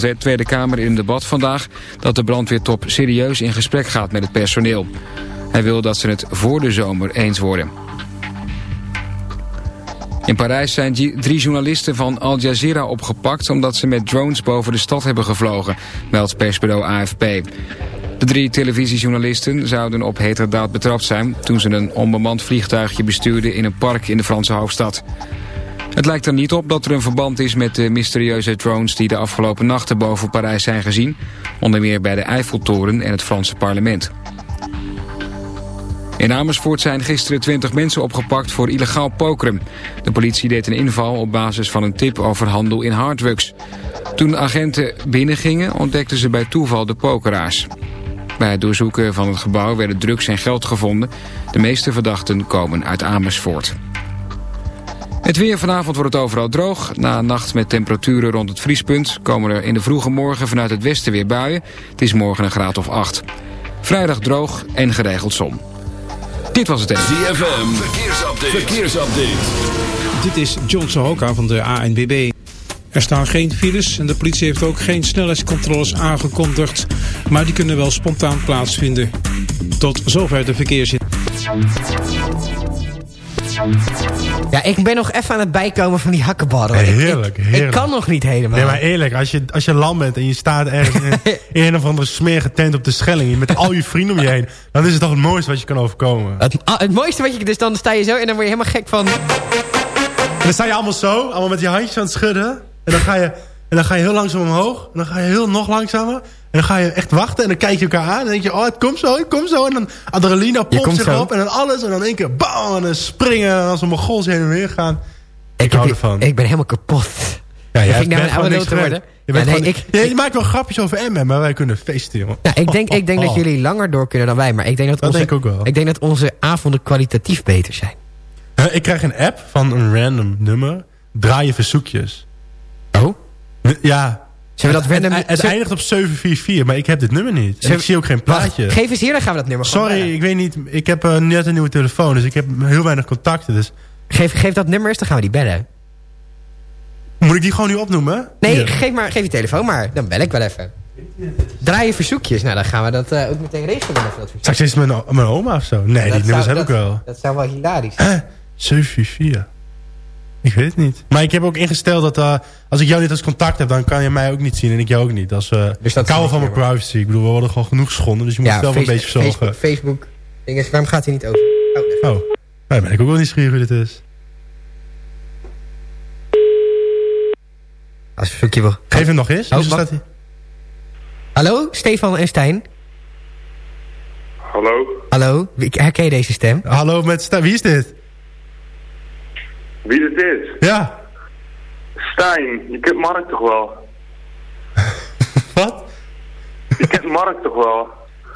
de Tweede Kamer in een debat vandaag dat de brandweertop serieus in gesprek gaat met het personeel. Hij wil dat ze het voor de zomer eens worden. In Parijs zijn drie journalisten van Al Jazeera opgepakt... omdat ze met drones boven de stad hebben gevlogen, meldt persbureau AFP. De drie televisiejournalisten zouden op heterdaad betrapt zijn... toen ze een onbemand vliegtuigje bestuurden in een park in de Franse hoofdstad. Het lijkt er niet op dat er een verband is met de mysterieuze drones... die de afgelopen nachten boven Parijs zijn gezien. Onder meer bij de Eiffeltoren en het Franse parlement. In Amersfoort zijn gisteren 20 mensen opgepakt voor illegaal pokeren. De politie deed een inval op basis van een tip over handel in harddrugs. Toen agenten binnengingen ontdekten ze bij toeval de pokeraars. Bij het doorzoeken van het gebouw werden drugs en geld gevonden. De meeste verdachten komen uit Amersfoort. Het weer vanavond wordt het overal droog. Na een nacht met temperaturen rond het vriespunt... komen er in de vroege morgen vanuit het westen weer buien. Het is morgen een graad of 8. Vrijdag droog en geregeld zon. Dit was het even. ZFM, verkeersupdate. verkeersupdate. Dit is John Sohoka van de ANBB. Er staan geen files en de politie heeft ook geen snelheidscontroles aangekondigd. Maar die kunnen wel spontaan plaatsvinden. Tot zover de verkeersin. Ja, ik ben nog even aan het bijkomen van die hakkenbarren. heerlijk, heerlijk. Ik kan nog niet helemaal. Nee, maar eerlijk, als je, als je land bent en je staat ergens in, in een of andere smerige tent op de Schelling... met al je vrienden om je heen, dan is het toch het mooiste wat je kan overkomen. Het, ah, het mooiste wat je... Dus dan sta je zo en dan word je helemaal gek van... En dan sta je allemaal zo, allemaal met je handjes aan het schudden. En dan ga je, en dan ga je heel langzaam omhoog. En dan ga je heel nog langzamer. En dan ga je echt wachten en dan kijk je elkaar aan. En dan denk je, oh, het komt zo, het komt zo. En dan adrenaline pompt zich zo. op. En dan alles. En dan één keer, bam, en dan springen. En als een mogol heen en weer gaan. Ik, hou ervan. Ik ben helemaal kapot. Ja, jij ik nou een oude te worden. Je, Ja, nee, gewoon- ik- je maakt wel grapjes over MM, maar wij kunnen feesten, jongen. Ja, ik denk, ik denk dat jullie langer door kunnen dan wij. Maar ik denk dat, Dat onze, denk ik ook wel. ik denk dat onze avonden kwalitatief beter zijn. Huh, Ik krijg een app van een random nummer. Draai je verzoekjes. Oh? Ja. Zullen we dat random... Het, eindigt op 744, maar ik heb dit nummer niet. En ik zie ook geen Wacht, plaatje. geef eens hier, dan gaan we dat nummer Sorry, ik weet niet. Ik heb eh, net een nieuwe telefoon, dus ik heb heel weinig contacten. Dus Geef, geef dat nummer eens, dan gaan we die bellen. moet ik die gewoon nu opnoemen? Nee, Hier. geef, maar, geef je telefoon maar. Dan bel ik wel even. Draai je verzoekjes. Nou, dan gaan we dat eh, ook meteen regelen. Dat. Straks is het mijn, mijn oma of zo. Nee, die nummers zou- heb ik wel. Dat zou wel hilarisch zijn. Huh? 744. Ik weet het niet. Maar ik heb ook ingesteld dat eh, als ik jou niet als contact heb, dan kan je mij ook niet zien en ik jou ook niet. Dat is, uh, Dus dat wel van mijn privacy. Ik bedoel, we worden gewoon genoeg geschonden, dus je moet zelf Face- een beetje zorgen. Facebook, Facebook. Ding is, waarom gaat hij niet over? Oh, daar- Oh, nou, ben ik ook wel nieuwsgierig wie dit is. Als verzoekje wil. Geef hem nog eens. Oh, staat hij? Hallo, Stefan en Stijn. Hallo, Hallo, ik herken je deze stem? Hallo, met Sta- wie is dit? Wie dit is? Ja, Stijn, je kent Mark toch wel? wat? Je kent Mark toch wel?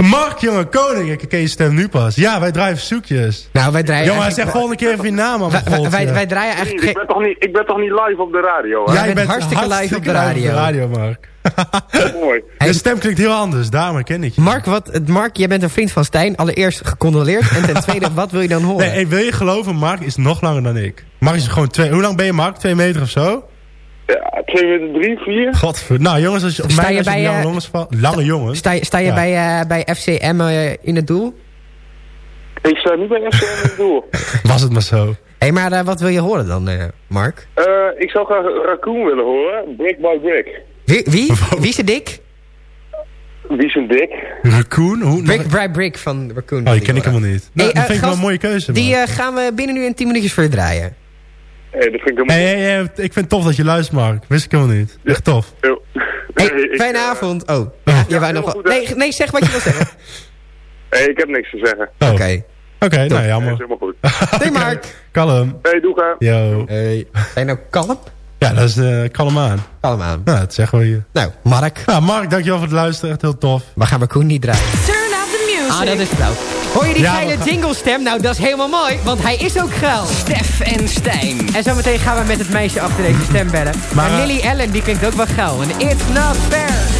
Mark, jongen, koning. Ik ken je stem nu pas. Ja, wij draaien verzoekjes. Nou, wij draaien Jongen, zeg volgende keer even je naam aan. wij, wij, draaien Ik eigenlijk... ben, toch niet, ik ben toch niet live op de radio, hè? Ja, jij bent hartstikke live op de radio. radio, Mark. Mooi. Je stem klinkt heel anders, daarom herken ik je. Mark, wat, Mark, jij bent een vriend van Stijn. Allereerst gecondoleerd. En ten tweede, wat wil je dan horen? Nee, hey, wil je geloven, Mark is nog langer dan ik. Mark is gewoon twee... Hoe lang ben je, Mark? Twee meter of zo? Ja, 2 meter 3, 4. Godver... Nou, jongens, als je op Sta mij je als je bij, op lange eh, jongens valt... Lange jongens? Sta, je- sta je Ja. bij, eh, bij FCM eh, in het doel? Ik sta niet bij FCM in het doel. Was het maar zo. Hé, hey, maar eh, wat wil je horen dan, eh, Mark? Eh, ik zou graag Raccoon willen horen. Brick by brick. Wie? Wie, wie is de dik? Wie is een dik? Raccoon? Hoe? Brick by Brick van Raccoon. Oh, die ken ik helemaal niet. Nou, Hey, dat eh, vind ik wel een mooie keuze. Die eh, gaan we binnen nu in 10 minuutjes voor je draaien. Hé, dat vind ik helemaal... Hey, hey, hey, ik vind het tof dat je luistert, Mark. Wist ik helemaal niet. Echt tof. heel- Hey, ik, fijne eh, avond. Oh, ja, je wou nog wel- nee, nee, zeg wat je wil zeggen. hey, ik heb niks te zeggen. Oh. Oké. Oké, nou Nee, is jammer. helemaal goed. Hey Mark. Kalm. Hey, doe gaan. Yo. Hey. Zijn nou kalm? Ja, dat is uh, kalm aan. Kalm aan. Nou, dat zeggen we hier. Nou, Mark. Nou, Mark, dankjewel voor het luisteren. Echt heel tof. We gaan Raccoon niet draaien. Ah, dat is flauw. Hoor je die Ja, geile we gaan- jingle stem? Nou, dat is helemaal mooi, want hij is ook geil. Stef en Stijn. En zometeen gaan we met het meisje achter deze stem bellen. Maar, Maar, eh, Lily Allen, die klinkt ook wel geil. En it's not fair.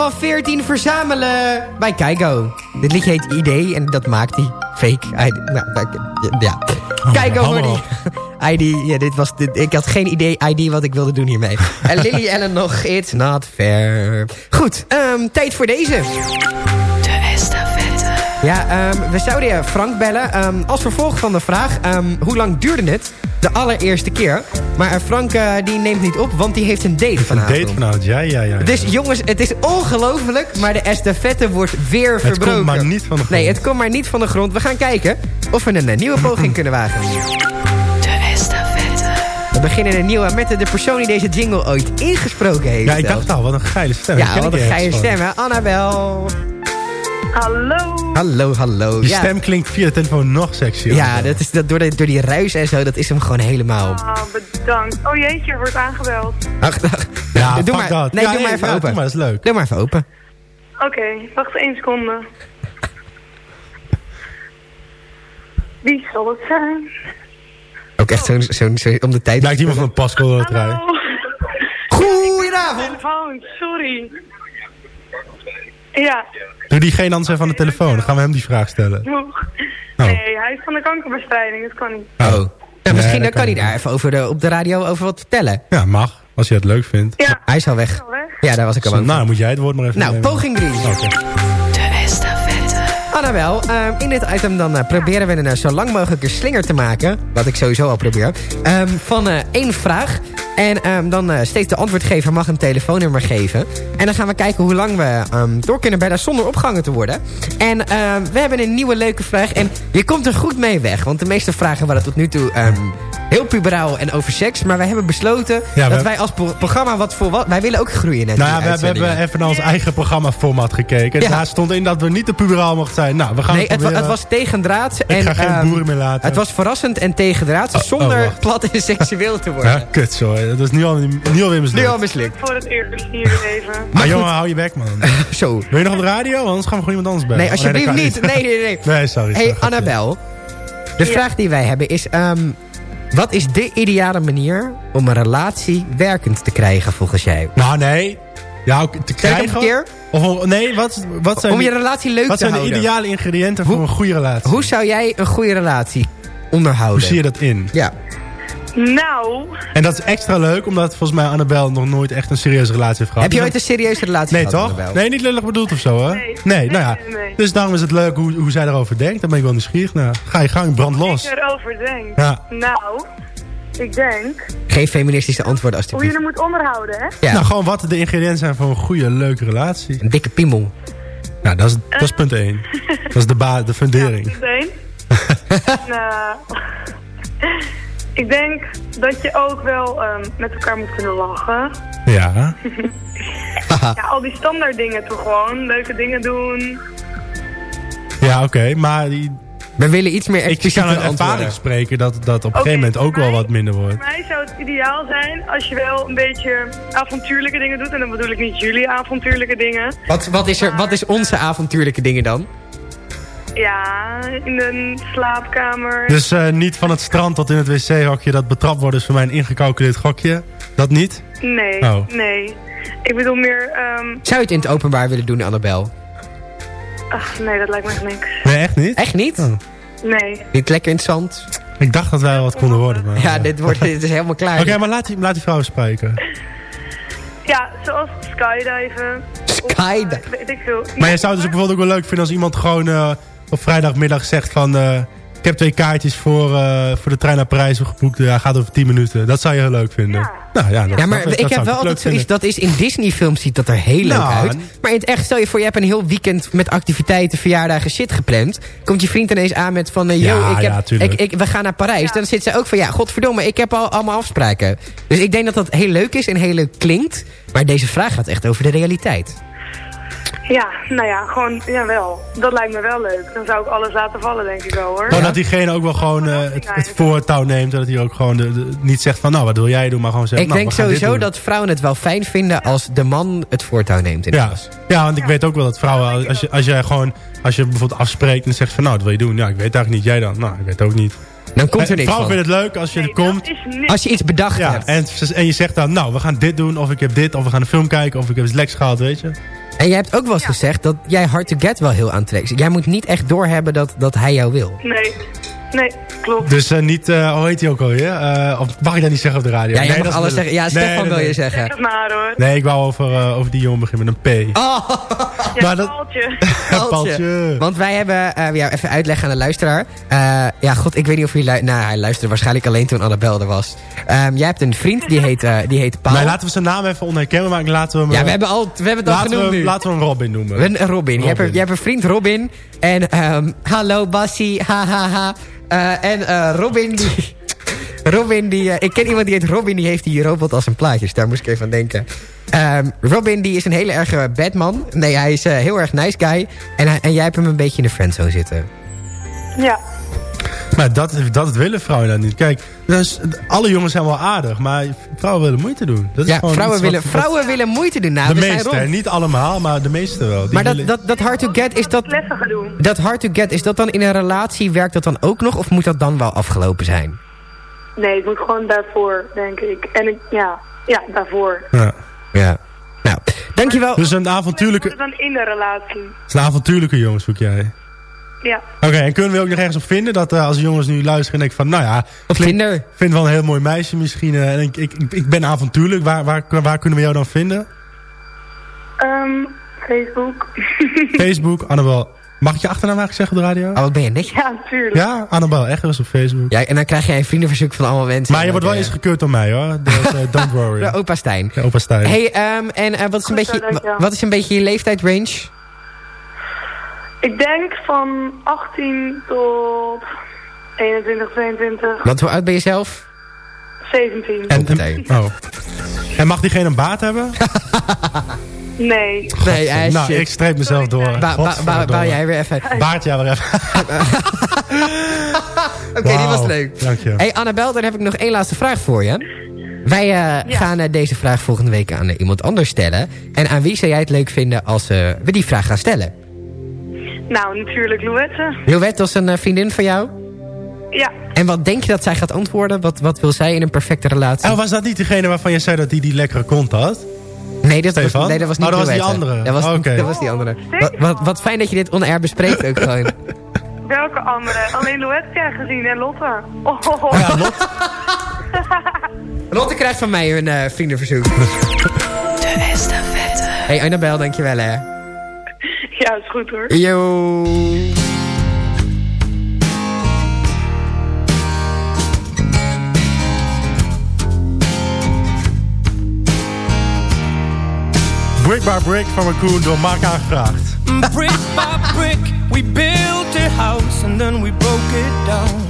Van 14 verzamelen bij Keigo. Dit liedje heet ID en dat maakt hij. Fake ID. Nou, nou, ja. Keigo hoor ID, ja, dit was, dit, ik had geen idee ID wat ik wilde doen hiermee. en Lily Allen nog, it's not fair. Goed, ehm, tijd voor deze. Ja, ehm, we zouden je Frank bellen. ehm, als vervolg van de vraag, ehm, hoe lang duurde het de allereerste keer? Maar eh, Frank eh, die neemt niet op, want die heeft een date Een vanavond. date vanavond, ja, ja, ja. Dus jongens, het is ongelooflijk, maar de estafette wordt weer het verbroken. komt maar niet van de grond. Nee, het komt maar niet van de grond. We gaan kijken of we een eh, nieuwe poging kunnen wagen. De estafette. We beginnen een nieuwe met de persoon die deze jingle ooit ingesproken heeft. Ja, ik dacht al, wat een geile stem. Ja, wat een geile stem, hè? Annabel. Hallo. Hallo, hallo. Die ja. stem klinkt via de telefoon nog sexier. Ja, dat is, dat, door, de, door die ruis en zo, dat is hem gewoon helemaal. Ah, bedankt. Oh jeetje, er wordt aangebeld. Ach, ach. Ja, doe maar, dat. Nee, Ja, doe maar even ja, open. doe maar, dat is leuk. Doe maar even open. Oké, wacht één seconde. Wie zal het zijn? Ook echt zo'n zo'n zo, om de tijd. Lijkt iemand van een pascode loterij. Hallo. Goedenavond. Telefoon, sorry. Ja, Doe die geen anders even aan de telefoon. Dan gaan we hem die vraag stellen. nog. Oh. Nee, hij is van de kankerbestrijding, dat kan niet. Oh. Nou, misschien dan kan hij daar even over de, op de radio over wat vertellen. Ja, mag. Als je het leuk vindt. Ja, Hij is al weg. al weg. Ja, daar was ik al Nou, bang dan moet jij het woord maar even. Nou, nemen. poging 3. Oké. De estafette. Annabel, ehm, in dit item dan eh, proberen we een eh, zo lang mogelijk een slinger te maken. Wat ik sowieso al probeer. ehm, van eh, één vraag. En ehm, dan eh, steeds de antwoordgever mag een telefoonnummer geven. En dan gaan we kijken hoe lang we ehm, door kunnen bellen zonder opgehangen te worden. En ehm, we hebben een nieuwe leuke vraag. En je komt er goed mee weg. Want de meeste vragen waren tot nu toe ehm, heel puberaal en over seks. Maar wij hebben besloten Ja, dat wij als pro- programma wat voor wat... Wij willen ook groeien net. Nou ja, we, we hebben even naar ons eigen programmaformat gekeken. Ja. Daar stond in dat we niet te puberaal mochten zijn. Nou, we gaan Nee, het het, het was tegendraads. Ik en, ga geen ehm, boeren meer laten. Het was verrassend en tegendraads Oh, zonder oh, wacht. plat en seksueel te worden. Ja, kut zo. Hè. Dat is nu, al, nu alweer mislukt. Nu al mislukt. Voor het eerst hier even. Maar jongen, hou je bek, man. Zo. Wil je nog op de radio? Anders gaan we gewoon iemand anders bellen. Nee, alsjeblieft Oh, niet. Nee, nee, nee. Nee, sorry. hey, sorry. Annabel. De Ja. vraag die wij hebben is... ehm, wat is de ideale manier om een relatie werkend te krijgen volgens jij? Nou, nee. Ja, te krijgen. keer? Of, nee, wat, wat zijn, Om je relatie leuk wat te zijn de houden. ideale ingrediënten Hoe- voor een goede relatie? Hoe zou jij een goede relatie onderhouden? Hoe zie je dat in? Ja. Nou, En dat is extra leuk, omdat volgens mij Annabel nog nooit echt een serieuze relatie heeft gehad. Heb je ooit een serieuze relatie Nee, gehad, toch? Annabel? Nee, niet lullig bedoeld of zo, hè? Nee. Nee, nou ja. Nee, nee, nee. Dus daarom is het leuk hoe, hoe zij erover denkt. Dan ben ik wel nieuwsgierig naar. Ga je gang, brand los. ik erover denk. Ja. Nou, ik denk Geen feministische antwoorden hoe je er moet onderhouden, hè? Ja. Nou, gewoon wat de ingrediënten zijn voor een goede, leuke relatie. Een dikke piemel. Nou, dat is, dat is punt 1. Dat is de, ba de fundering. Meteen. nou, ik denk dat je ook wel ehm, met elkaar moet kunnen lachen. Ja. Ja, al die standaard dingen toch gewoon. Leuke dingen doen. Ja, oké. Maar die, We willen iets meer ik kan uit ervaring antwoorden. spreken dat dat op een gegeven moment ook wel wat minder wordt. Voor mij zou het ideaal zijn als je wel een beetje avontuurlijke dingen doet. En dan bedoel ik niet jullie avontuurlijke dingen. Wat, wat, is er, wat is onze avontuurlijke dingen dan? Ja, in een slaapkamer. Dus eh, niet van het strand tot in het wc-hokje dat betrapt wordt is voor mij een ingecalculeerd gokje. Dat niet? Nee, Oh. nee. Ik bedoel meer... ehm, Zou je het in het openbaar willen doen, Annabel? ach, nee, dat lijkt me echt niks. Nee, echt niet? Echt niet? Oh. Nee. Niet lekker in het zand? Ik dacht dat wij wel wat konden worden. Maar, Ja, eh. dit, wordt, dit is helemaal klaar. Oké, maar laat die, laat die vrouw spreken. Ja, zoals skydiven. Skydiven? Eh, weet ik veel. Maar je zou het dus bijvoorbeeld ook wel leuk vinden als iemand gewoon eh, op vrijdagmiddag zegt van... eh, ik heb twee kaartjes voor, eh, voor de trein naar Parijs geboekt. Ja, gaat over 10 minuten. Dat zou je heel leuk vinden. Ja. Nou, ja, dat, Ja, maar dat- ik dat heb wel altijd zoiets, dat is in Disney-films ziet dat er heel leuk Nou, uit. Maar in het echt, stel je voor, je hebt een heel weekend met activiteiten, verjaardagen, shit gepland. Komt je vriend ineens aan met van, eh, yo, Ja, ik heb, ja, tuurlijk. ik, ik, we gaan naar Parijs. Dan zit ze ook van, ja, godverdomme, ik heb al allemaal afspraken. Dus ik denk dat dat heel leuk is en heel leuk klinkt. Maar deze vraag gaat echt over de realiteit. Ja, nou ja, gewoon, jawel. Dat lijkt me wel leuk. Dan zou ik alles laten vallen, denk ik wel, hoor. Gewoon dat diegene ook wel gewoon eh, het, het voortouw neemt. Dat hij ook gewoon de, de- niet zegt van, nou, wat wil jij doen? Maar gewoon zegt, ik nou, denk sowieso dat vrouwen het wel fijn vinden als de man het voortouw neemt in Ja, alles. ja, want ik weet ook wel dat vrouwen, als je, als jij gewoon, als je bijvoorbeeld afspreekt en zegt van, nou, wat wil je doen? Ja, ik weet eigenlijk niet, jij dan? Nou, ik weet ook niet. Dan komt er Eh, niks Vrouwen vinden het leuk als je er komt. Als je iets bedacht Ja, hebt. en, en je zegt dan, nou, we gaan dit doen, of ik heb dit, of we gaan een film kijken, of ik heb iets leks gehad, weet je. En jij hebt ook wel eens gezegd dat jij Hard to Get wel heel aantrekt. Jij moet niet echt doorhebben dat, dat hij jou wil. Nee, nee, klopt. Dus eh, niet, eh, hoe heet hij ook alweer? Eh of mag ik dat niet zeggen op de radio? Ja, jij mag dat alles zeggen. Ja, Nee, Stefan nee, wil je nee. Zeg zeggen. het maar hoor. Nee, ik wou over, eh, over die jongen beginnen met een P. Oh, Ja, maar dat- Paaltje. Want wij hebben, eh ja, even uitleggen aan de luisteraar. Eh, ja, god, ik weet niet of hij luistert. Nou, hij luisterde waarschijnlijk alleen toen Annabel er was. Ehm, jij hebt een vriend, die heet, die heet Paul. Nee, laten we zijn naam even onherkenbaar maken. Laten we hem, ja, we hebben, al, we hebben het al laten, genoemd we, nu. laten we hem Robin noemen. Een Robin. Je, hebt een, Robin. je hebt een vriend Robin. En ehm, hallo Bassie, ha ha ha. Eh, en eh, Robin die... Robin die... eh, ik ken iemand die heet Robin, die heeft die robot als een plaatjes. Daar moest ik even aan denken. Ehm, Robin die is een hele erge badman. Nee, hij is eh, heel erg nice guy. En, hij- en jij hebt hem een beetje in de friendzone zitten. Ja, Maar dat, dat willen vrouwen dan niet. Kijk, dus, alle jongens zijn wel aardig, maar vrouwen willen moeite doen. Dat is Ja, gewoon vrouwen wat- willen, wat- vrouwen willen moeite doen. Nou, de we zijn meeste, niet allemaal, maar de meeste wel. Die Maar dat, dat, dat hard to get, is dat, dat hard to get, is dat dan in een relatie, werkt dat dan ook nog? Of moet dat dan wel afgelopen zijn? Nee, het moet gewoon daarvoor, denk ik. En ik, ja, ja, daarvoor. Ja. Ja. Nou, dankjewel. Dus een avontuurlijke, het dan in de relatie. het is een avontuurlijke jongens zoek jij. Ja, Oké, en kunnen we ook nog ergens op vinden dat eh, als jongens nu luisteren en denken van, nou ja, Op klink- Tinder. ik vind wel een heel mooi meisje misschien eh, en ik, ik, ik, ik ben avontuurlijk, waar, waar, waar kunnen we jou dan vinden? Ehm, Facebook. Facebook, Annabel. Mag ik je achternaam eigenlijk zeggen op de radio? Oh, wat ben je netjes. ja, natuurlijk. Ja, Annabel, echt was op Facebook. Ja, en dan krijg jij een vriendenverzoek van allemaal mensen. Maar je wordt wel eens gekeurd door mij hoor, dus eh, don't worry. de opa Stijn. Ja, opa Stijn. Hey, ehm, en wat, is een beetje, wat is een beetje je leeftijdsrange? Ik denk van 18 tot 21, 22, Want hoe oud ben je zelf? 17. En, en, oh. en mag diegene een baat hebben? Nee. Nee, hij nou, ik streep mezelf door. Ba, ba, jij weer even. Oké, Baart jij weer even. die was leuk. Dank je. Hey Annabel, dan heb ik nog één laatste vraag voor je. Wij eh, gaan eh, deze vraag volgende week aan eh, iemand anders stellen. En aan wie zou jij het leuk vinden als eh, we die vraag gaan stellen? Nou, natuurlijk Louette. Joette als een eh, vriendin van jou? Ja, En wat denk je dat zij gaat antwoorden? Wat, wat wil zij in een perfecte relatie? Oh, was dat niet degene waarvan je zei dat die die lekkere kont had? nee, dat was, nee, dat was niet Oh, dat was die andere. Dat was, Oh, oké. dat was die andere. Oh, Wat, wat, wat fijn dat je dit on-air bespreekt ook gewoon. welke andere? Alleen Louette gezien en Lotte. Oh, oh. Ja, Lot. Lotte krijgt van mij een eh, vriendenverzoek. De estafette. Hey Annabel, dankjewel hè. Ja, is goed hoor. Yo. Brick by Brick van Raccoon door Mark aangevraagd. Mm, brick by brick, we built a house and then we broke it down.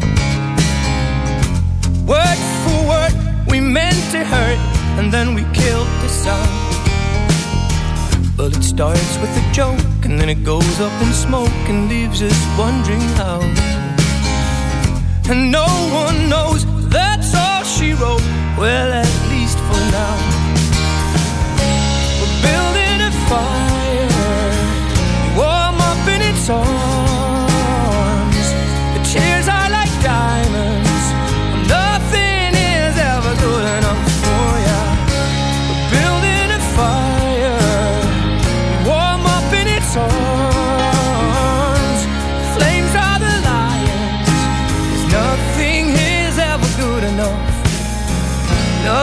Word for word, we meant to hurt and then we killed the sound. Well, it starts with a joke and then it goes up in smoke and leaves us wondering how. And no one knows that's all she wrote. Well, at least for now.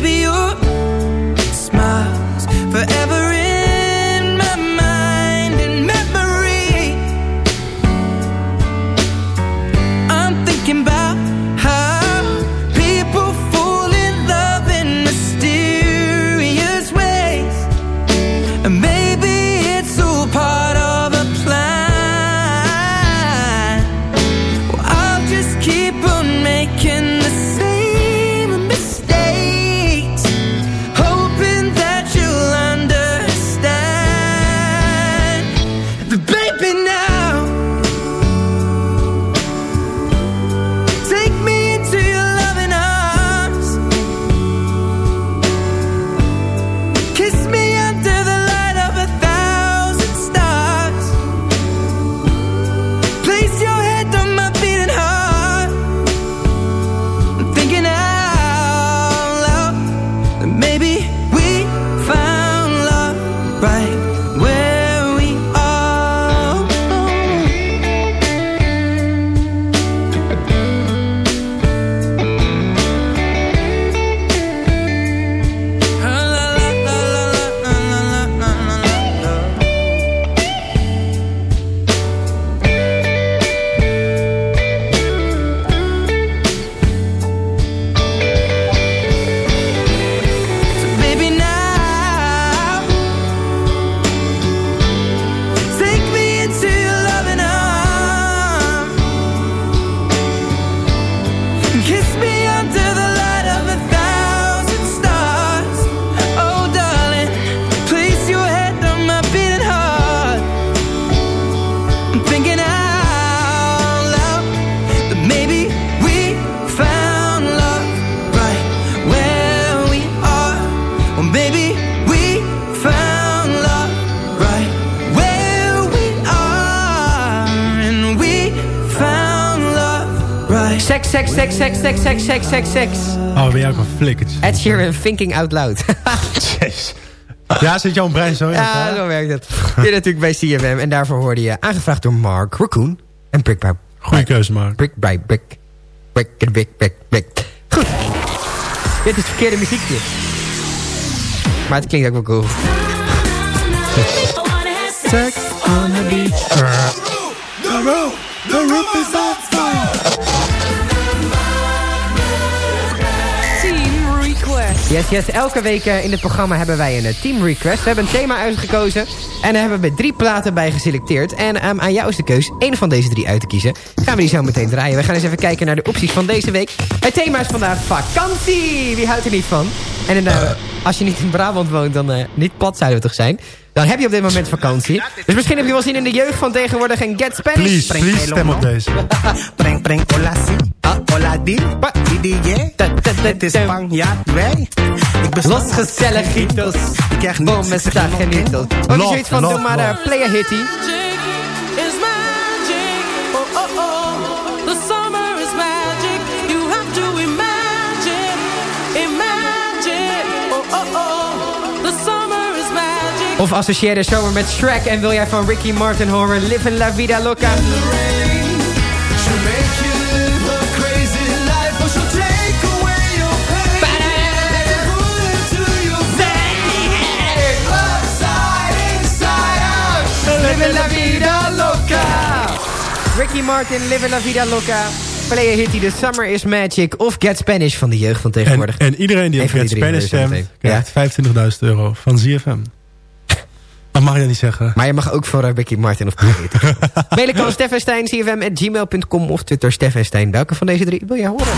baby, you're Sex, sex, sex, sex, sex, sex, seks. Oh, ben jij ook een flikkertje. Ed Sheeran thinking out loud. Ja, zit jouw brein zo in? Ja, zo werkt het. Dit natuurlijk bij CMM. En daarvoor hoorde je aangevraagd door Mark Raccoon. En Brick by... Goeie keuze, Mark. Brick Brick. Brick, Brick, Brick, Brick. Goed. Dit is verkeerde muziekje. Maar het klinkt ook wel cool. Sex on the beach. Uh. The roof, the roof is on. Yes, yes. Elke week eh, in het programma hebben wij een eh, team request. We hebben een thema uitgekozen. En daar hebben we drie platen bij geselecteerd. En ehm, aan jou is de keus één van deze drie uit te kiezen. Gaan we die zo meteen draaien. We gaan eens even kijken naar de opties van deze week. Het thema is vandaag vakantie. Wie houdt er niet van? En eh, als je niet in Brabant woont, dan eh, niet plat zouden we toch zijn? Dan heb je op dit moment vakantie. Dus misschien heb je wel zin in de jeugd van tegenwoordig en Get Spanish. Please, Spring please stem op deze. Preng, preng, hola si, Ah. hola di, di di je. Het is Spanjaard, wij. Ik ben Los gezelligitos. Ik krijg genitos. Ook Love, zoiets van, doe maar eh, play a hitty. is magic. Oh, oh, oh. The summer Of associeer de zomer met Shrek en wil jij van Ricky Martin horen Living La Vida Loca? La Vida Loca. Ricky Martin, Living La Vida Loca. Play a hitty, The Summer is Magic. Of Get Spanish van de jeugd van En, tegenwoordig. en iedereen die op Get die Spanish stemt, krijgt 25.000 euro van ZFM. Dat mag je niet zeggen. Maar je mag ook voor eh, Ricky Martin of Hitty. Mailen kan Steffenstein, cfm.gmail.com of Twitter Steffenstein. Welke van deze drie wil jij horen?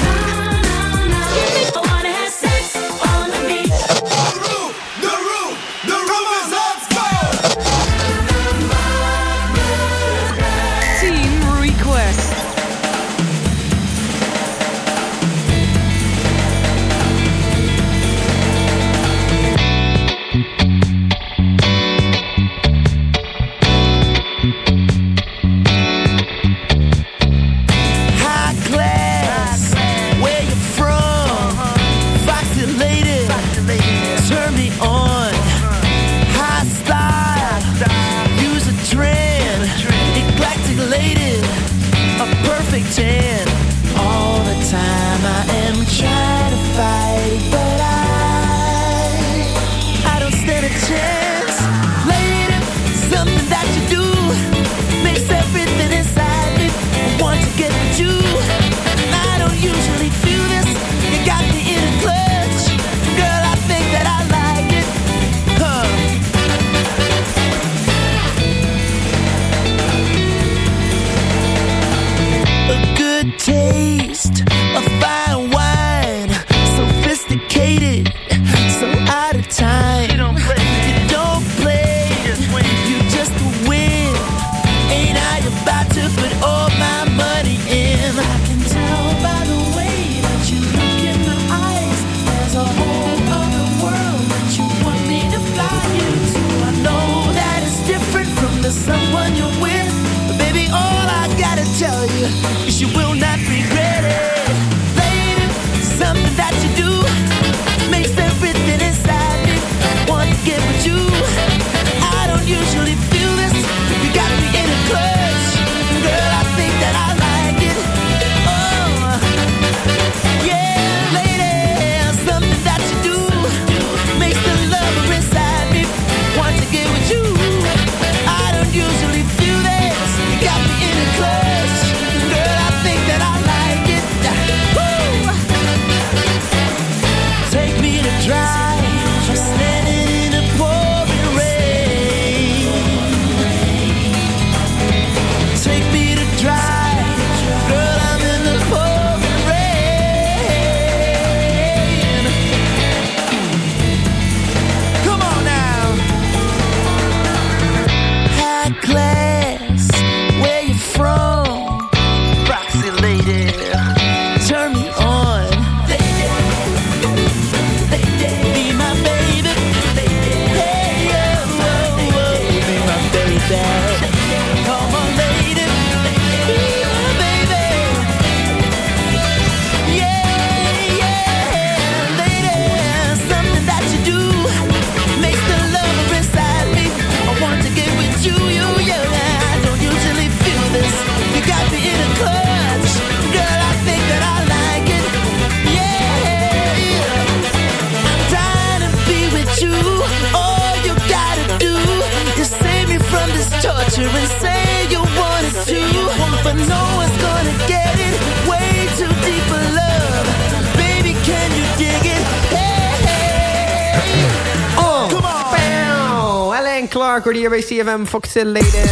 Hoorde hier bij CFM Fox Leden.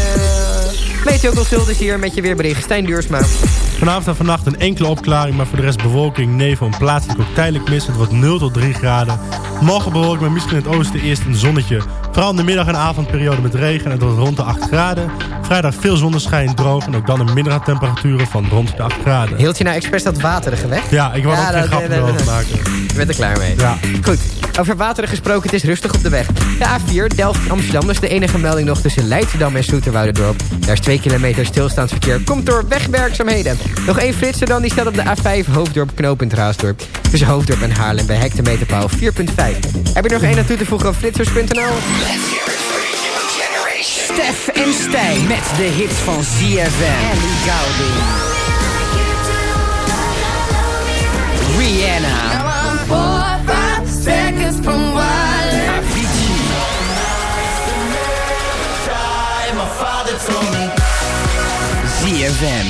Meteo Consult hier met je weerbericht. Stijn Duursma. Vanavond en vannacht een enkele opklaring, maar voor de rest bewolking, nevel en plaatselijk ook tijdelijk mist. Het wordt 0 tot 3 graden. Morgen bewolkt, maar misschien in het oosten eerst een zonnetje. Vooral in de middag- en avondperiode met regen en het wordt rond de 8 graden. Vrijdag veel zonneschijn, droog en ook dan een mindere temperaturen van rond de 8 graden. Hield je nou expres dat waterige weg? Ja, ik wou Ja, ook geen grap erover maken. Je bent er klaar mee. Ja. Goed, over wateren gesproken, het is rustig op de weg. De A4, Delft-Amsterdam, dat is de enige melding nog tussen Leidschendam en Zoeterwouderdorp. Daar is 2 kilometer stilstaansverkeer, komt door wegwerkzaamheden. Nog één flitser dan, die staat op de A5 Hoofddorp knooppunt Raasdorp. Tussen Hoofddorp en Haarlem bij hectometerpaal 4.5. Heb je nog één aan toe te voegen op flitsers.nl? Stef en Stijn met de hits van ZFM. Ellie Goulding. Rihanna. seconds from wild. Avicii. My father told me. ZFM.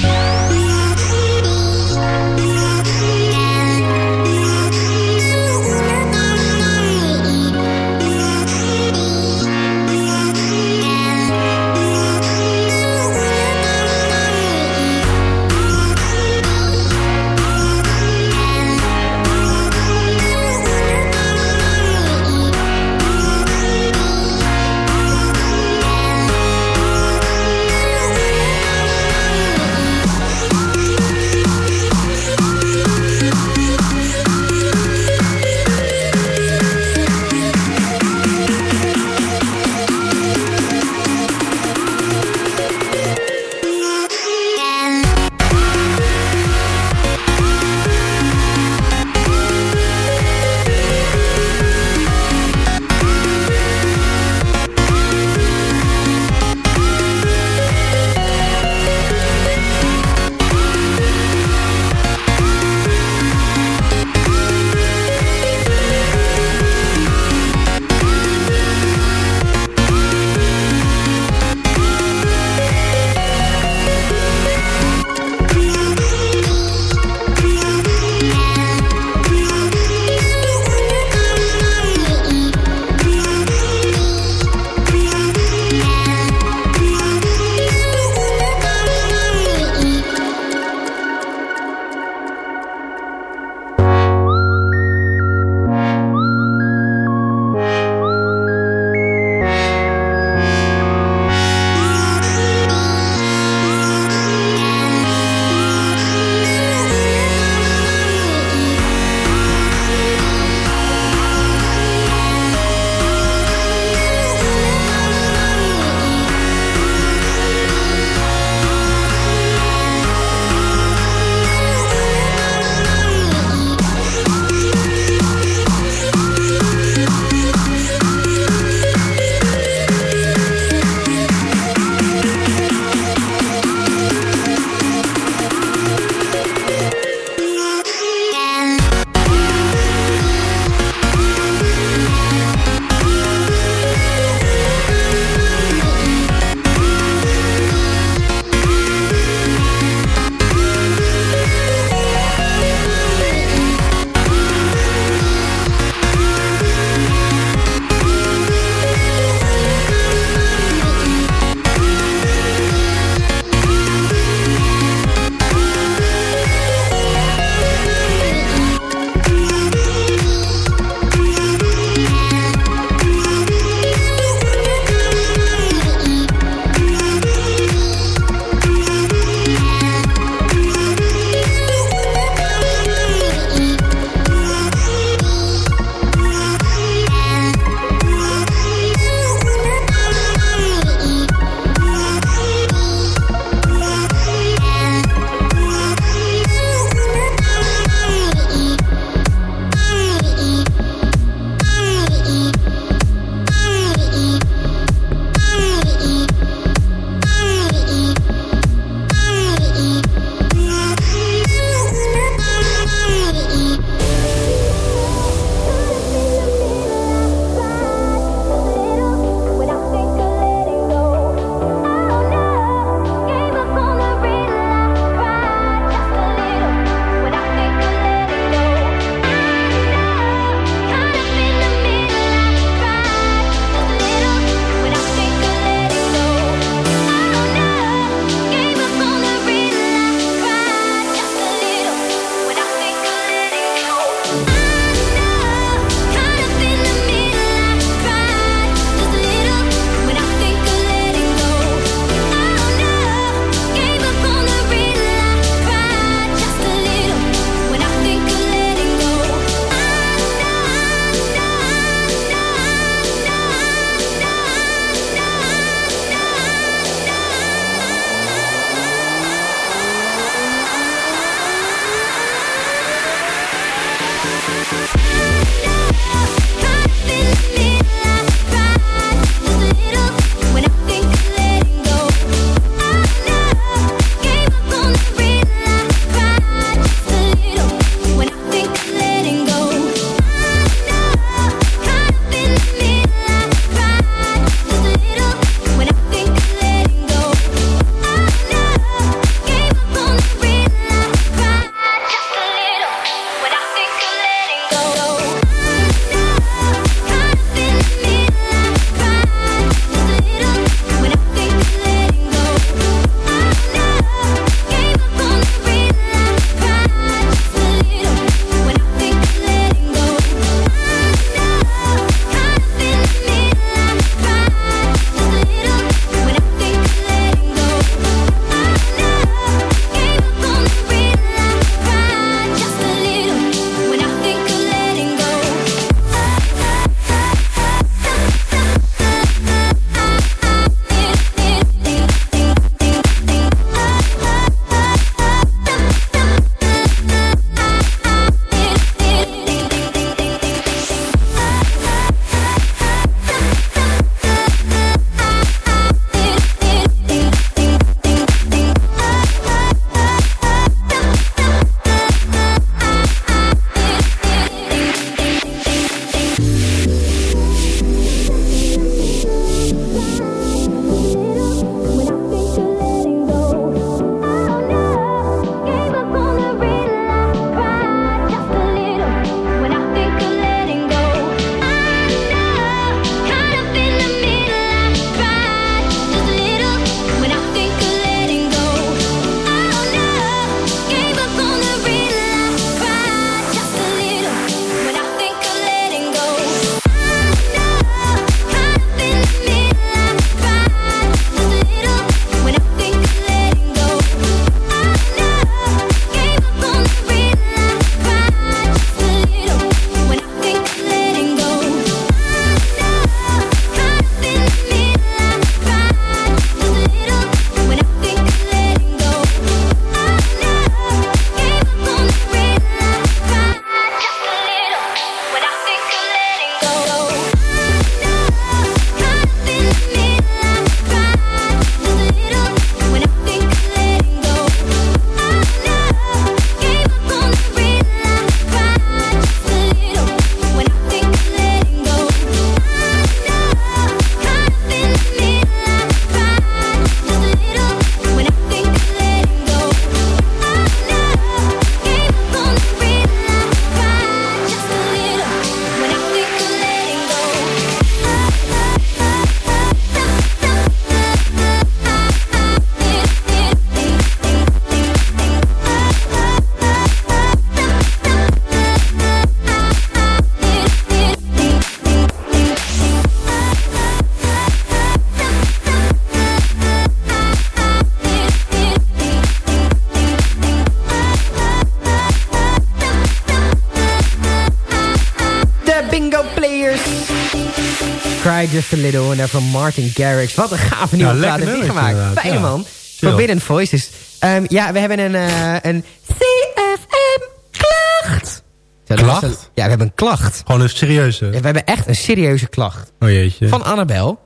Just a Little en daarvan Martin Garrix. Wat een gave nieuwe plaat die nummertje gemaakt. ja. man. Forbidden Voices. Ehm, ja, we hebben een, eh, een CFM klacht. Een- ja, we hebben een klacht. Gewoon een serieuze. Ja, we hebben echt een serieuze klacht. Oh jeetje. Van Annabel.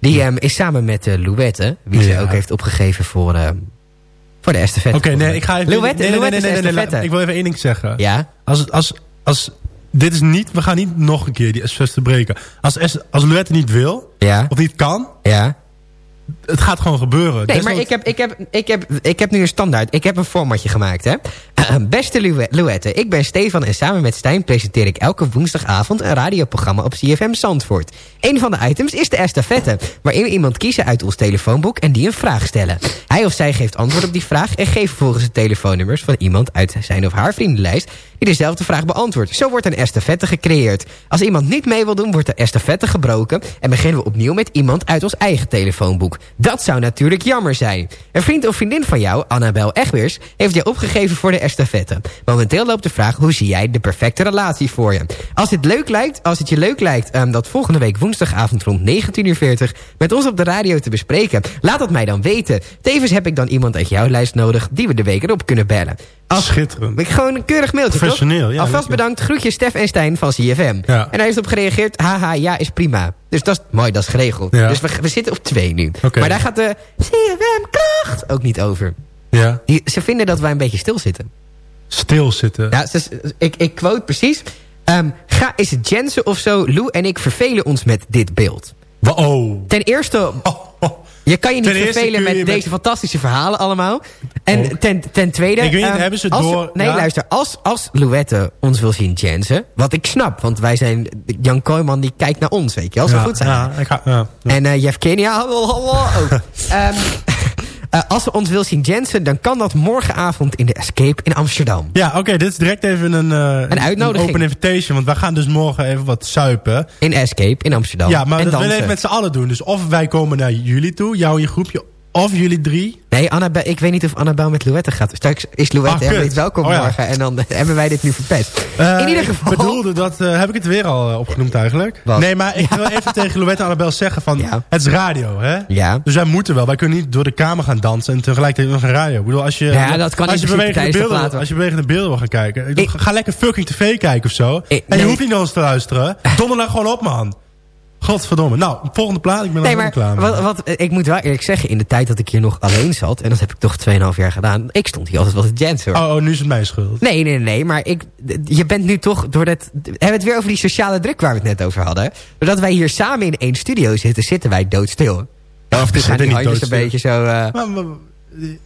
Die ehm, is samen met uh, Louette, wie ze ook heeft opgegeven voor, ehm, voor de estafette. Oké, nee, ik ga even... Louette, nee, Louette nee, is nee, nee, estafette. Ik wil even één ding zeggen. Ja? Als, als, als, dit is niet... We gaan niet nog een keer die estafette breken. Als, es- als Louette niet wil, Ja? of niet kan... Ja? Het gaat gewoon gebeuren. Nee, maar ik heb, ik, heb, ik, heb, ik heb nu een standaard. Ik heb een formatje gemaakt, hè. Beste Lou- Louette, ik ben Stefan en samen met Stijn presenteer ik elke woensdagavond een radioprogramma op CFM Zandvoort. Een van de items is de estafette, waarin we iemand kiezen uit ons telefoonboek en die een vraag stellen. Hij of zij geeft antwoord op die vraag en geeft vervolgens de telefoonnummers van iemand uit zijn of haar vriendenlijst die dezelfde vraag beantwoordt. Zo wordt een estafette gecreëerd. Als iemand niet mee wil doen, wordt de estafette gebroken en beginnen we opnieuw met iemand uit ons eigen telefoonboek. Dat zou natuurlijk jammer zijn. Een vriend of vriendin van jou, Annabel Egbers, heeft je opgegeven voor de estafette. Momenteel loopt de vraag, hoe zie jij de perfecte relatie voor je? Als het, leuk lijkt, als het je leuk lijkt ehm, dat volgende week woensdagavond rond 19.40 met ons op de radio te bespreken, laat het mij dan weten. Tevens heb ik dan iemand uit jouw lijst nodig die we de week erop kunnen bellen. Als, Schitterend. ik gewoon een keurig mailtje, toch? Professioneel, ja, Alvast bedankt. Groetjes Stef en Stijn van CFM. Ja. En hij heeft op gereageerd. Haha, ja, is prima. Dus dat is mooi, dat is geregeld. Ja. Dus we, we zitten op twee nu. Maar daar gaat de CFM-klacht ook niet over. Ja. Die, ze vinden dat wij een beetje stilzitten. Stilzitten. Ja, ik, ik quote precies. Ehm, ga is het Jensen of zo. Lou en ik vervelen ons met dit beeld. Wa- Oh. Ten eerste... Je kan je niet vervelen met deze fantastische verhalen allemaal. En Ook. ten, ten tweede... Ik weet niet, ehm, hebben ze als, door- Nee, ja? luister. Als, als Louette ons wil zien Jensen... Wat ik snap, want wij zijn... Jan Kooijman die kijkt naar ons, weet je wel. Zo ja, goed zijn. Ja, ik ga, ja. En eh Jeff Kenia, hallo, hallo. Eh, als ze ons wil zien Jensen, dan kan dat morgenavond in de Escape in Amsterdam. Ja, oké, dit is direct even een, eh, Een uitnodiging. open invitation. Want wij gaan dus morgen even wat suipen. In Escape in Amsterdam. Ja, maar en dat willen we even met z'n allen doen. Dus of wij komen naar jullie toe, jou en je groepje. Of jullie drie. Nee, Annabel, ik weet niet of Annabel met Louette gaat. Straks is Louette Ah, niet welkom Oh, ja. morgen. En dan hebben wij dit nu verpest. Eh, in ieder ik geval... bedoelde dat, eh, heb ik het weer al eh, opgenoemd eigenlijk? Wat? Nee, maar ik wil even tegen Louette en Annabel zeggen van, Ja. het is radio, hè? Ja. Dus wij moeten wel, wij kunnen niet door de kamer gaan dansen en tegelijkertijd nog een radio. Ik bedoel, als je, Ja, dat kan als je bewegende beelden, als je bewegende beelden wil gaan kijken, ik Ik- ga lekker fucking tv kijken of zo. Ik- en je nee. hoeft niet naar ons te luisteren. Donder nou gewoon op, man. Godverdomme. Nou, volgende plaat, ik ben Nee, maar klaar wat, wat, ik moet wel eerlijk zeggen, in de tijd dat ik hier nog alleen zat... en dat heb ik toch 2,5 jaar gedaan... ik stond hier altijd wel te Jensen. hoor. Oh, oh, nu is het mijn schuld. Nee, nee, nee, maar ik, je bent nu toch door dat... We hebben het weer over die sociale druk waar we het net over hadden. Doordat wij hier samen in één studio zitten, zitten wij doodstil. Ja, of dus die zitten niet handjes een doodstil. beetje zo... eh, Maar, maar-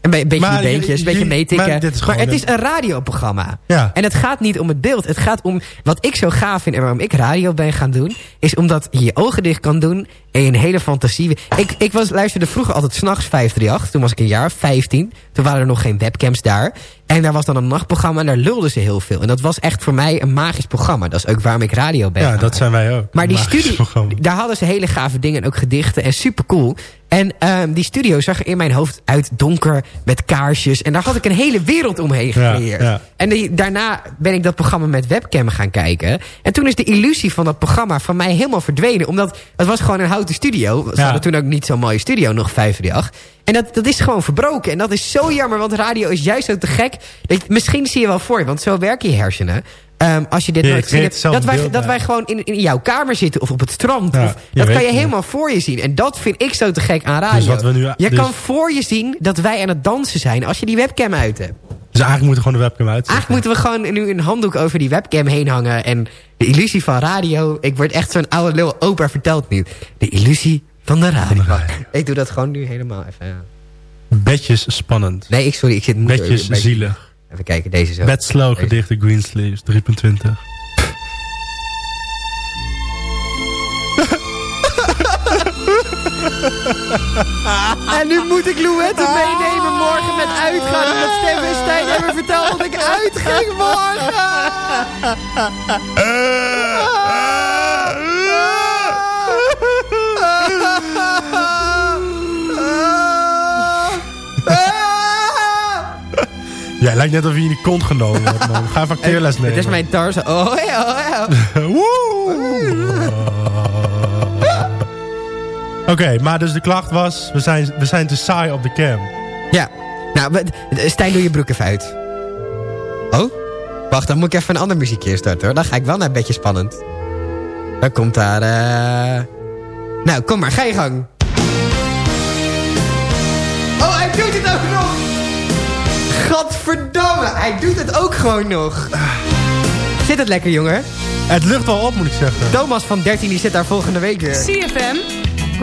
een, be- een beetje Maar die beentjes, een beetje meetikken. maar is het een- is een radioprogramma. Ja. En het gaat niet om het beeld. Het gaat om... Wat ik zo gaaf vind en waarom ik radio ben gaan doen... is omdat je je ogen dicht kan doen... en je een hele fantasie... Ik, ik was, luisterde vroeger altijd s'nachts 538. Toen was ik een jaar of 15. Toen waren er nog geen webcams daar. En daar was dan een nachtprogramma en daar lulden ze heel veel. En dat was echt voor mij een magisch programma. Dat is ook waarom ik radio ben ja, dat zijn wij ook. maar die studie, programma. daar hadden ze hele gave dingen en ook gedichten en super cool. En ehm, die studio zag er in mijn hoofd uit donker met kaarsjes. En daar had ik een hele wereld omheen Ja, gecreëerd. ja. En die, daarna ben ik dat programma met webcam gaan kijken. En toen is de illusie van dat programma van mij helemaal verdwenen. Omdat het was gewoon een houten studio. Ze Ja. hadden toen ook niet zo'n mooie studio, nog 538. En dat, dat is gewoon verbroken. En dat is zo jammer, want radio is juist zo te gek. Dat, misschien zie je wel voor je, want zo werken je hersenen. Ehm, als je dit Je nooit gezien hebt, dat wij, beeld dat wij gewoon in, in jouw kamer zitten of op het strand. Ja, of, dat kan je helemaal voor je zien. En dat vind ik zo te gek aan radio. Dus wat we nu- je dus- kan voor je zien dat wij aan het dansen zijn als je die webcam uit hebt. Dus eigenlijk moeten we gewoon de webcam uit. Eigenlijk moeten we gewoon nu een handdoek over die webcam heen hangen. En de illusie van radio. Ik word echt zo'n oude lul. Opa vertelt nu. De illusie van de radio. Ik doe dat gewoon nu helemaal even. ja. Bedjes spannend. Nee, ik, sorry. Ik zit moet Bedjes zielig. Even kijken, deze zo. Bed slow Deze. gedichten Greensleeves 3.20. En nu moet ik Louette meenemen morgen met uitgaan. Omdat Stef en Stijn hebben verteld dat ik uitging morgen. Ja, lijkt net of je in kont genomen wordt, man. Ga even acteerles nemen. Dit is mijn Tarzan. Oh ja, oh ja. Oké, maar dus de klacht was, we zijn, we zijn te saai op de cam. Ja. Nou, Stijn, doe je broek even uit. Oh? Wacht, dan moet ik even een ander muziekje starten hoor. Dan ga ik wel naar een beetje spannend. Dan komt daar... eh Nou, kom maar, ga je gang. Oh, hij doet het ook nog! Gadverdamme, hij doet het ook gewoon nog. Zit het lekker, jongen? Het lucht wel op, moet ik zeggen. Thomas van 13 die zit daar volgende week weer. CFM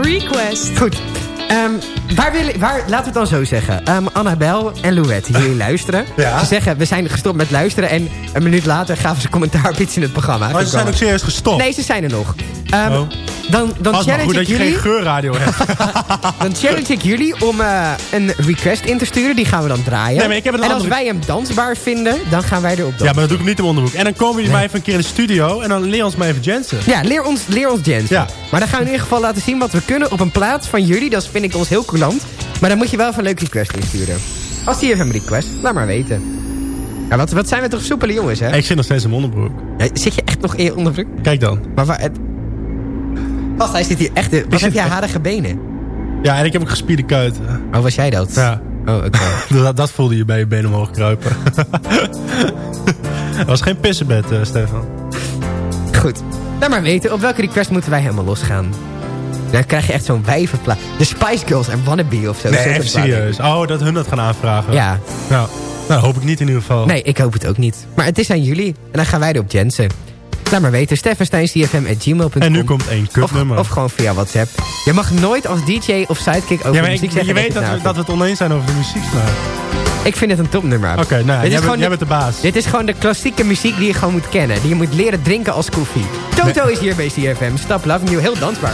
Request. Goed. Ehm, waar willen, waar, laten we het dan zo zeggen. Ehm, Annabel en Louette, jullie luisteren. Ja. Ze zeggen, we zijn gestopt met luisteren. En een minuut later gaven ze commentaar op iets in het programma. Maar ze zijn ook serieus gestopt. Nee, ze zijn er nog. Oh. Dan, dan, maar challenge goed ik dat je geen geurradio hebt. dan challenge ik jullie om eh, een request in te sturen. Die gaan we dan draaien. Nee, maar ik heb een en als andere- wij hem dansbaar vinden, dan gaan wij erop dansen. Ja, maar dat doe ik niet om onderbroek. En dan komen jullie mij even een keer in de studio en dan leer ons maar even Jensen. Ja, leer ons, leer ons Jens. Ja. Maar dan gaan we in ieder geval laten zien wat we kunnen op een plaats van jullie. Dat vind ik ons heel coulant. Maar dan moet je wel even een leuk request insturen. Als die even een request, laat maar weten. Ja, wat, wat zijn we toch soepele jongens, hè? Ik zit nog steeds in mijn onderbroek. Ja, zit je echt nog in je onderbroek? Kijk dan. Maar waar... Het... Hij zit hier echt... Wat heb jij harige benen? Ja, en ik heb ook gespierde kuiten. Oh, was jij dat? Ja. Oh, oké. Dat, dat voelde je bij je benen omhoog kruipen. Dat was geen pissenbed, eh, Stefan. Goed. Laat maar weten, op welke request moeten wij helemaal losgaan? Dan krijg je echt zo'n wijvenplaat. De Spice Girls en Wannabe of zo. Nee, serieus. Oh, dat hun dat gaan aanvragen. Ja. Nou, nou, hoop ik niet in ieder geval. Nee, ik hoop het ook niet. Maar het is aan jullie. En dan gaan wij erop Jensen. Laat maar weten. steffensteincfm.gmail.com En nu komt één of, kutnummer. of gewoon via WhatsApp. Je mag nooit als DJ of sidekick over ja, maar muziek ik, zeggen je weet dat we, dat we het oneens zijn over de muzieksmaak. Ik vind het een topnummer. Oké, nou, Dit jij, bent, jij de- bent de baas. Dit is gewoon de klassieke muziek die je gewoon moet kennen. Die je moet leren drinken als koffie. Toto is hier bij CFM. Stop Love You. Heel dansbaar.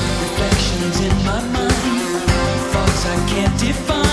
In my mind, thoughts I can't define.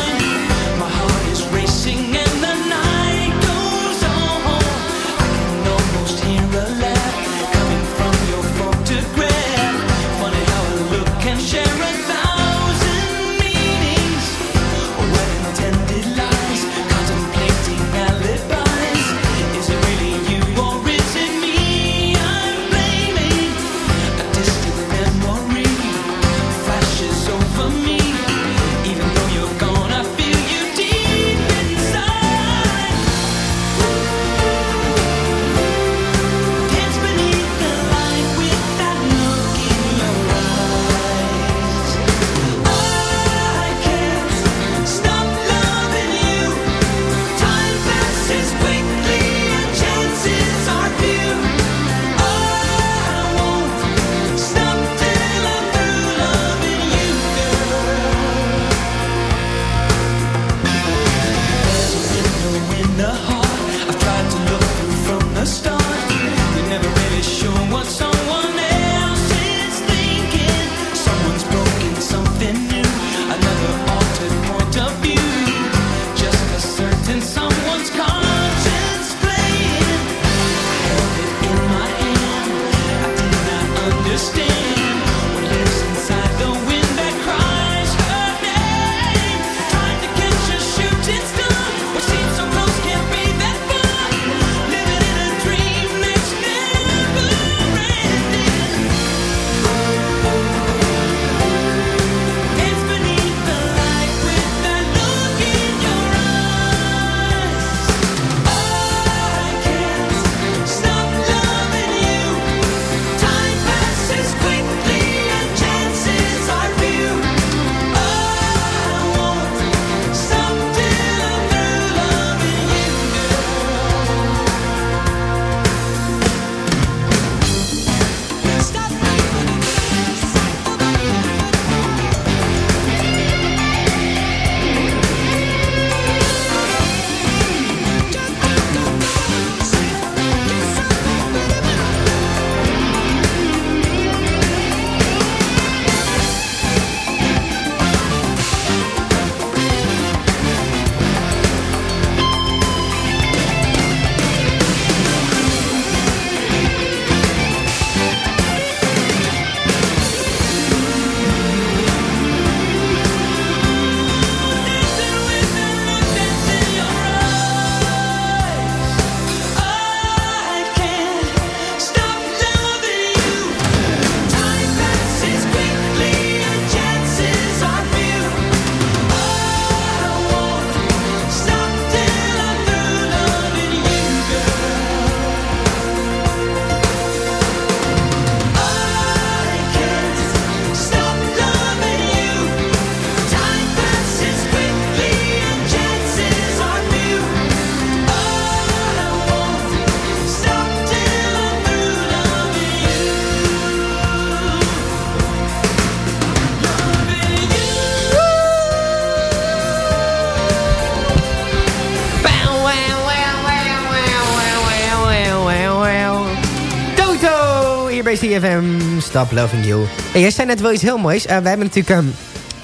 Bij CFM. Stop loving you. Hey, jij zei net wel iets heel moois. Eh, wij hebben natuurlijk ehm,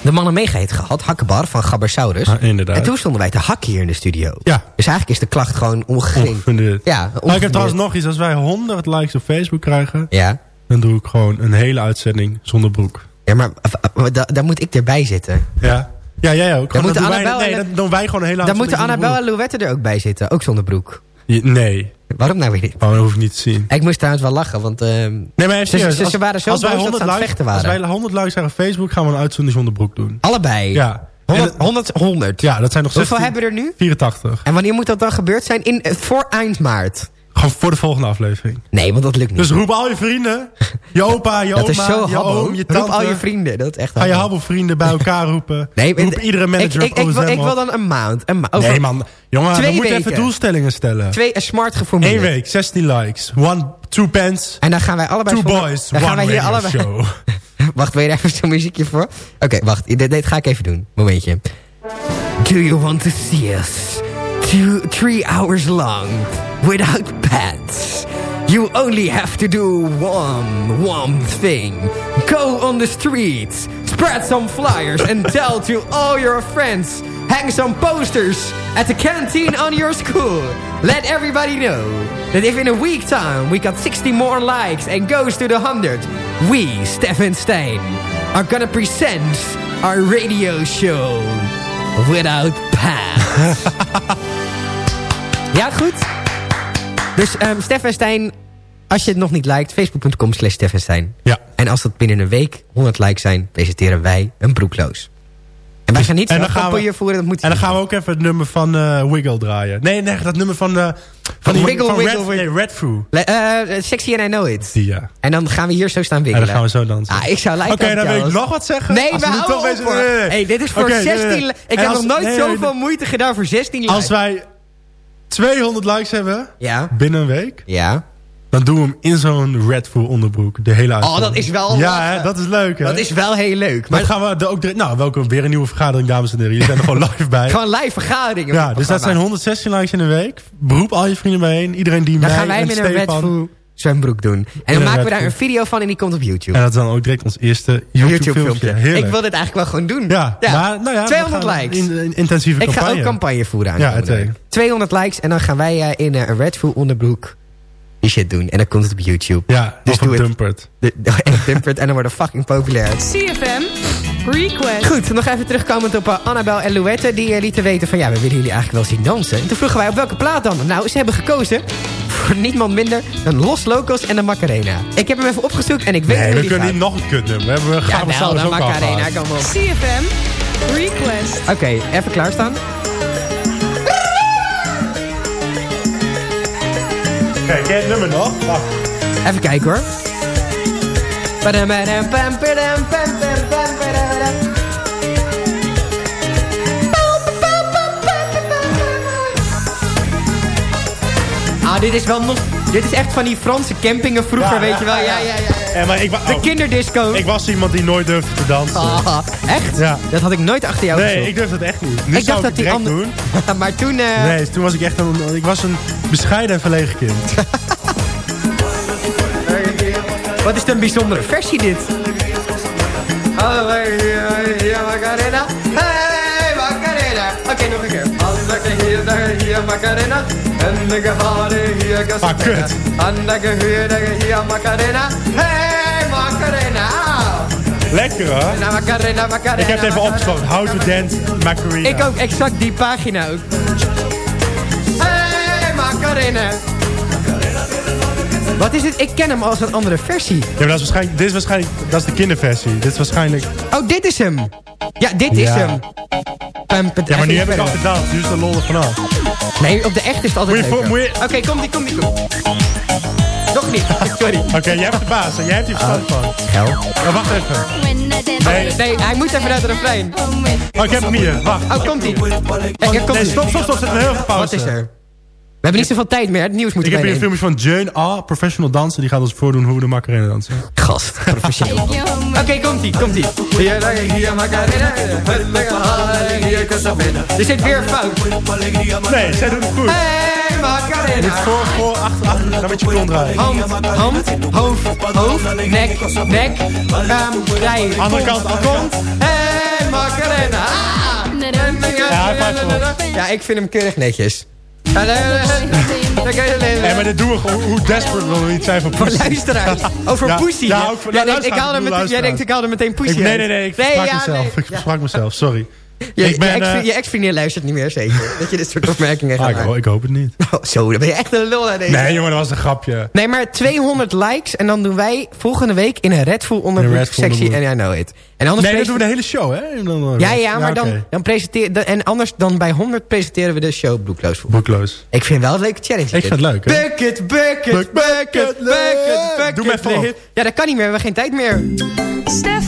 de mannen meegeheet gehad. Hakkebar van Gabbersaurus. Ah, inderdaad. En toen stonden wij te hakken hier in de studio. Ja. Dus eigenlijk is de klacht gewoon ongegeven. Ja, Nou, ik heb trouwens nog iets. Als wij 100 likes op Facebook krijgen... Ja. dan doe ik gewoon een hele uitzending zonder broek. Ja, maar uh, uh, da- daar moet ik erbij zitten. Ja? Ja, jij ook. Dan wij, nee, en- dan doen wij gewoon een hele Dan moeten Annabel en Louette er ook bij zitten. Ook zonder broek. Je- Nee, Waarom nou weer niet? maar dat hoef ik niet te zien. Ik moest trouwens wel lachen, want... ehm, Nee, maar Ze- ze- ze waren zo als wij boos dat ze 100 aan het likes- vechten waren. Als wij 100 likes krijgen op Facebook, gaan we een uitzending zonder broek doen. allebei. Ja. 100, En- 100, 100. Ja, dat zijn nog Hoeveel 16, hebben we er nu? 84. En wanneer moet dat dan gebeurd zijn? In, eh, voor eind maart. Gewoon voor de volgende aflevering. Nee, want dat lukt niet. Dus roep al je vrienden. Je opa, je dat oma, is zo je habbo. oom, je tante. Roep al je vrienden. Dat is echt Ga je habbo. habbo-vrienden bij elkaar roepen. Nee, roep iedere manager ik, ik, op ik, wil, ik wil dan een maand. Een ma over Nee man, jongen, Twee we moeten even doelstellingen stellen. Twee smart geformuleerd. Eén week, 16 likes. One, two pence, En dan gaan wij allebei... two boys, dan one gaan wij hier radio allebei... show. Wacht, wil je er even zo'n muziekje voor? Oké, wacht. Dit, dit ga ik even doen. Momentje. Do you want to see us? Two, three hours long. Without pants. You only have to do one, one thing. Go on the streets. Spread some flyers and tell to all your friends. Hang some posters at the canteen on your school. Let everybody know that if in a week time we got 60 more likes and goes to the 100, we, Stefan Stein, are gonna present our radio show without pants. ja, goed. Dus um, Stefan Stein, als je het nog niet liked, facebook.com slash Stein. Ja. En als dat binnen een week 100 likes zijn, presenteren wij een broekloos. En wij gaan niet En dan gaan we- voeren, dat moet En dan gaan we ook even het nummer van eh, Wiggle draaien. Nee, nee, dat nummer van... eh van die, Wiggle, van Wiggle, Red. Nee, Red. Le- eh, sexy and I know it. Die, ja. En dan gaan we hier zo staan En wikkelen. dan gaan we zo dansen. Ah, ik zou Oké, lijken dan wil ik nog wat zeggen. Nee, nu houden toch op, nee. Hey, dit is voor Oké, nee, nee, 16... nee. Ik En heb als- nog nooit zoveel moeite gedaan voor 16 likes. Als wij 200 likes hebben Ja. binnen een week... Ja. Dan doen we hem in zo'n Red Foo onderbroek. De hele Oh, uitzending. dat is wel Ja, hè, dat is leuk, hè? Dat is wel heel leuk. Maar gaan we er ook. Nou, welkom. Weer een nieuwe vergadering, dames en heren. Jullie zijn er gewoon live bij. gewoon live vergaderingen. Ja, dus dat zijn programma. 116 likes in een week. Beroep al je vrienden bijeen. Iedereen die Dan mij gaan wij en met een Red. Foo zwembroek doen. En dan maken we daar een video van en die komt op YouTube. En dat is dan ook direct ons eerste YouTube-filmpje. Ik wil dit eigenlijk wel gewoon doen. Ja, maar, nou ja, 200 we gaan likes. In, in- intensieve ik campagne. ga ook campagne voeren aan. Ja, komende het week. 200 likes en dan gaan wij eh, in eh, een Red Foo onderbroek shit doen. En dan komt het op YouTube. Ja, Dus of doe het. dumpert. De, en dumpert en dan worden fucking populair. CFM Request. Goed, nog even terugkomend op uh, Annabel en Louette. Die eh, lieten weten van ja, we willen jullie eigenlijk wel zien dansen. En toen vroegen wij op welke plaat dan? Nou, ze hebben gekozen voor niemand minder dan Los Locos en de Macarena. Ik heb hem even opgezocht en ik weet Nee, hoe we kunnen gaat. niet nog een kutnummer. We hebben we Ja, gaan wel, zelfs de Macarena, kom op. CFM Request. Oké, even klaarstaan. Kijk, je het nummer nog? Wacht. Even kijken hoor. Ah, dit is wel nog... Dit is echt van die Franse campingen vroeger, Ja, weet ja, je wel. ja, Ja, ja. Ja. Eh, maar ik, wa- De oh, kinderdisco. ik was iemand die nooit durfde te dansen. Ah, echt? Ja. Dat had ik nooit achter jou nee, gezocht. ik durfde het echt niet. Nu Ik zou dacht ik dat die direct doen. maar toen... eh, Nee, toen was ik echt een... Ik was een bescheiden en verlegen kind. Wat is een bijzondere versie dit? Alleluia, Macarena. Hey, Macarena. Oké, nog een keer. Macarena. En de hier, Ah, kut. Andake hier, Macarena. Hey, Macarena. Lekker hoor. Na Macarena, Macarena. Ik heb het even opgesloten. How to dance Macarena. Ik ook exact die pagina ook. Hey, Macarena. Wat is het? Ik ken hem als een andere versie. Ja, maar dat is waarschijnlijk... Dit is waarschijnlijk... Dat is de kinderversie. Dit is waarschijnlijk... Oh, dit is hem. Ja, dit is hem. Ja, maar nu heb ik al gedanst. Nu is de lol er vanaf. Nee, op de echte is het altijd Oké, kom die, kom die, kom. Nog niet, sorry. Oké, jij hebt de baas. en Jij hebt hier verstand van. Gel. Oh, wacht even. Nee. Nee, hij moet even naar de refrein. Oh, ik heb hem hier. Wacht. Oh, komt ie. Oh, Ja, komt nee, stop, stop, stop. Zet een heel veel pauze. Wat is er? We hebben niet zoveel tijd meer. Het nieuws moet Ik heb hier filmpjes van Jane A, professional danser. Die gaat ons voordoen hoe we de Macarena dansen. Gast, professioneel. Oké, komt-ie, komt-ie. Er zit weer fout. Nee, zij doen het goed. Hey, Je Macarena. moet voor, voor, achter, achter. Dan met je kont draaien. Hand, hand, hoofd, hoofd, nek, nek, um, rij. Andere kant, kant. Hey, Macarena. Wel. Ja, ik vind hem keurig netjes. Nee, maar dit doen we gewoon. Hoe desperate willen we niet zijn voor Voor pussy? luisteraars. Over Ja, Pussy. Ja, ook voor jij, denkt, luisteraars, ik haalde jij denkt, ik haalde meteen Pussy Ik, nee, nee, nee. Ik versprak ja, mezelf. nee. Ik versprak mezelf. Sorry. Je, ik ben... je, ex, eh, je ex-vriendin luistert niet meer, zeker. dat je dit soort opmerkingen ah, gaat ik, ho- ik hoop het niet. Oh, zo, dan ben je echt een lul aan deze. Nee, jongen, dat was een grapje. Nee, maar 200 likes en dan doen wij volgende week in een Red Bull onderbroek sexy and I know it. En anders Nee, dan doen we de hele show, hè? En dan, Ja, ja, maar dan, dan presenteer... dan- En anders dan bij 100 presenteren we de show broekloos voor. Boekloos. Ik vind wel een leuke challenge. Ik vind het leuk, hè? Bucket, bucket, bucket, bucket, bucket. Doe me even. Ja, dat kan niet meer. We hebben geen tijd meer. Stef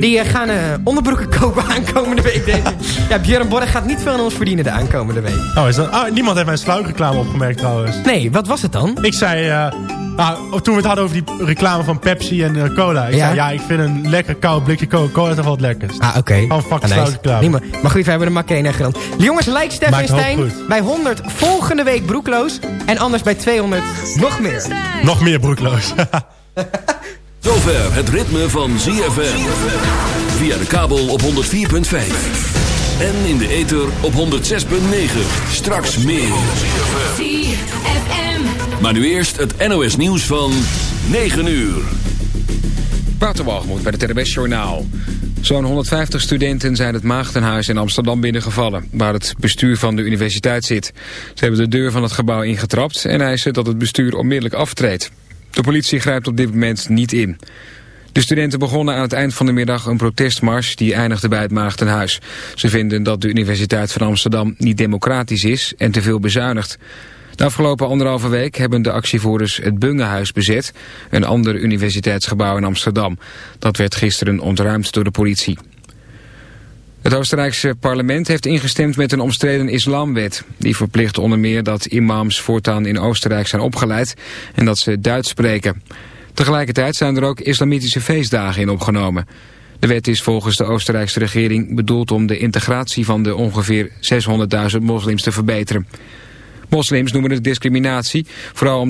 Die eh, gaan eh, onderbroeken kopen aankomende week, denk ik. Ja, Björn Borg gaat niet veel aan ons verdienen de aankomende week. Oh, is dat... Ah, niemand heeft mijn sluikreclame opgemerkt, trouwens. Nee, wat was het dan? Ik zei... eh, nou, toen we het hadden over die reclame van Pepsi en eh, cola. Ik Ja? zei, ja, ik vind een lekker koud blikje Coca-Cola toch wel het lekkerst. Ah, oké. Gewoon fucking Ah, nice. sluikreclame. Niet meer. Maar goed, we hebben de Macarena gerand. Jongens, like Stef en Maakt hoop Stijn. Bij 100 volgende week broekloos. En anders bij 200 nog meer. Nog meer broekloos. Zover het ritme van ZFM. Via de kabel op 104.5. En in de ether op 106.9. Straks meer. Maar nu eerst het NOS nieuws van 9 uur. Waterwalgemoed bij het RBS Journaal. Zo'n 150 studenten zijn het Maagdenhuis in Amsterdam binnengevallen... waar het bestuur van de universiteit zit. Ze hebben de deur van het gebouw ingetrapt... en eisen dat het bestuur onmiddellijk aftreedt. De politie grijpt op dit moment niet in. De studenten begonnen aan het eind van de middag een protestmars... die eindigde bij het Maagdenhuis. Ze vinden dat de Universiteit van Amsterdam niet democratisch is... en te veel bezuinigt. De afgelopen anderhalve week hebben de actievoerders het Bungehuis bezet... een ander universiteitsgebouw in Amsterdam. Dat werd gisteren ontruimd door de politie. Het Oostenrijkse parlement heeft ingestemd met een omstreden islamwet. Die verplicht onder meer dat imams voortaan in Oostenrijk zijn opgeleid... en dat ze Duits spreken. Tegelijkertijd zijn er ook islamitische feestdagen in opgenomen. De wet is volgens de Oostenrijkse regering bedoeld om de integratie van de ongeveer 600.000 moslims te verbeteren. Moslims noemen het discriminatie, vooral om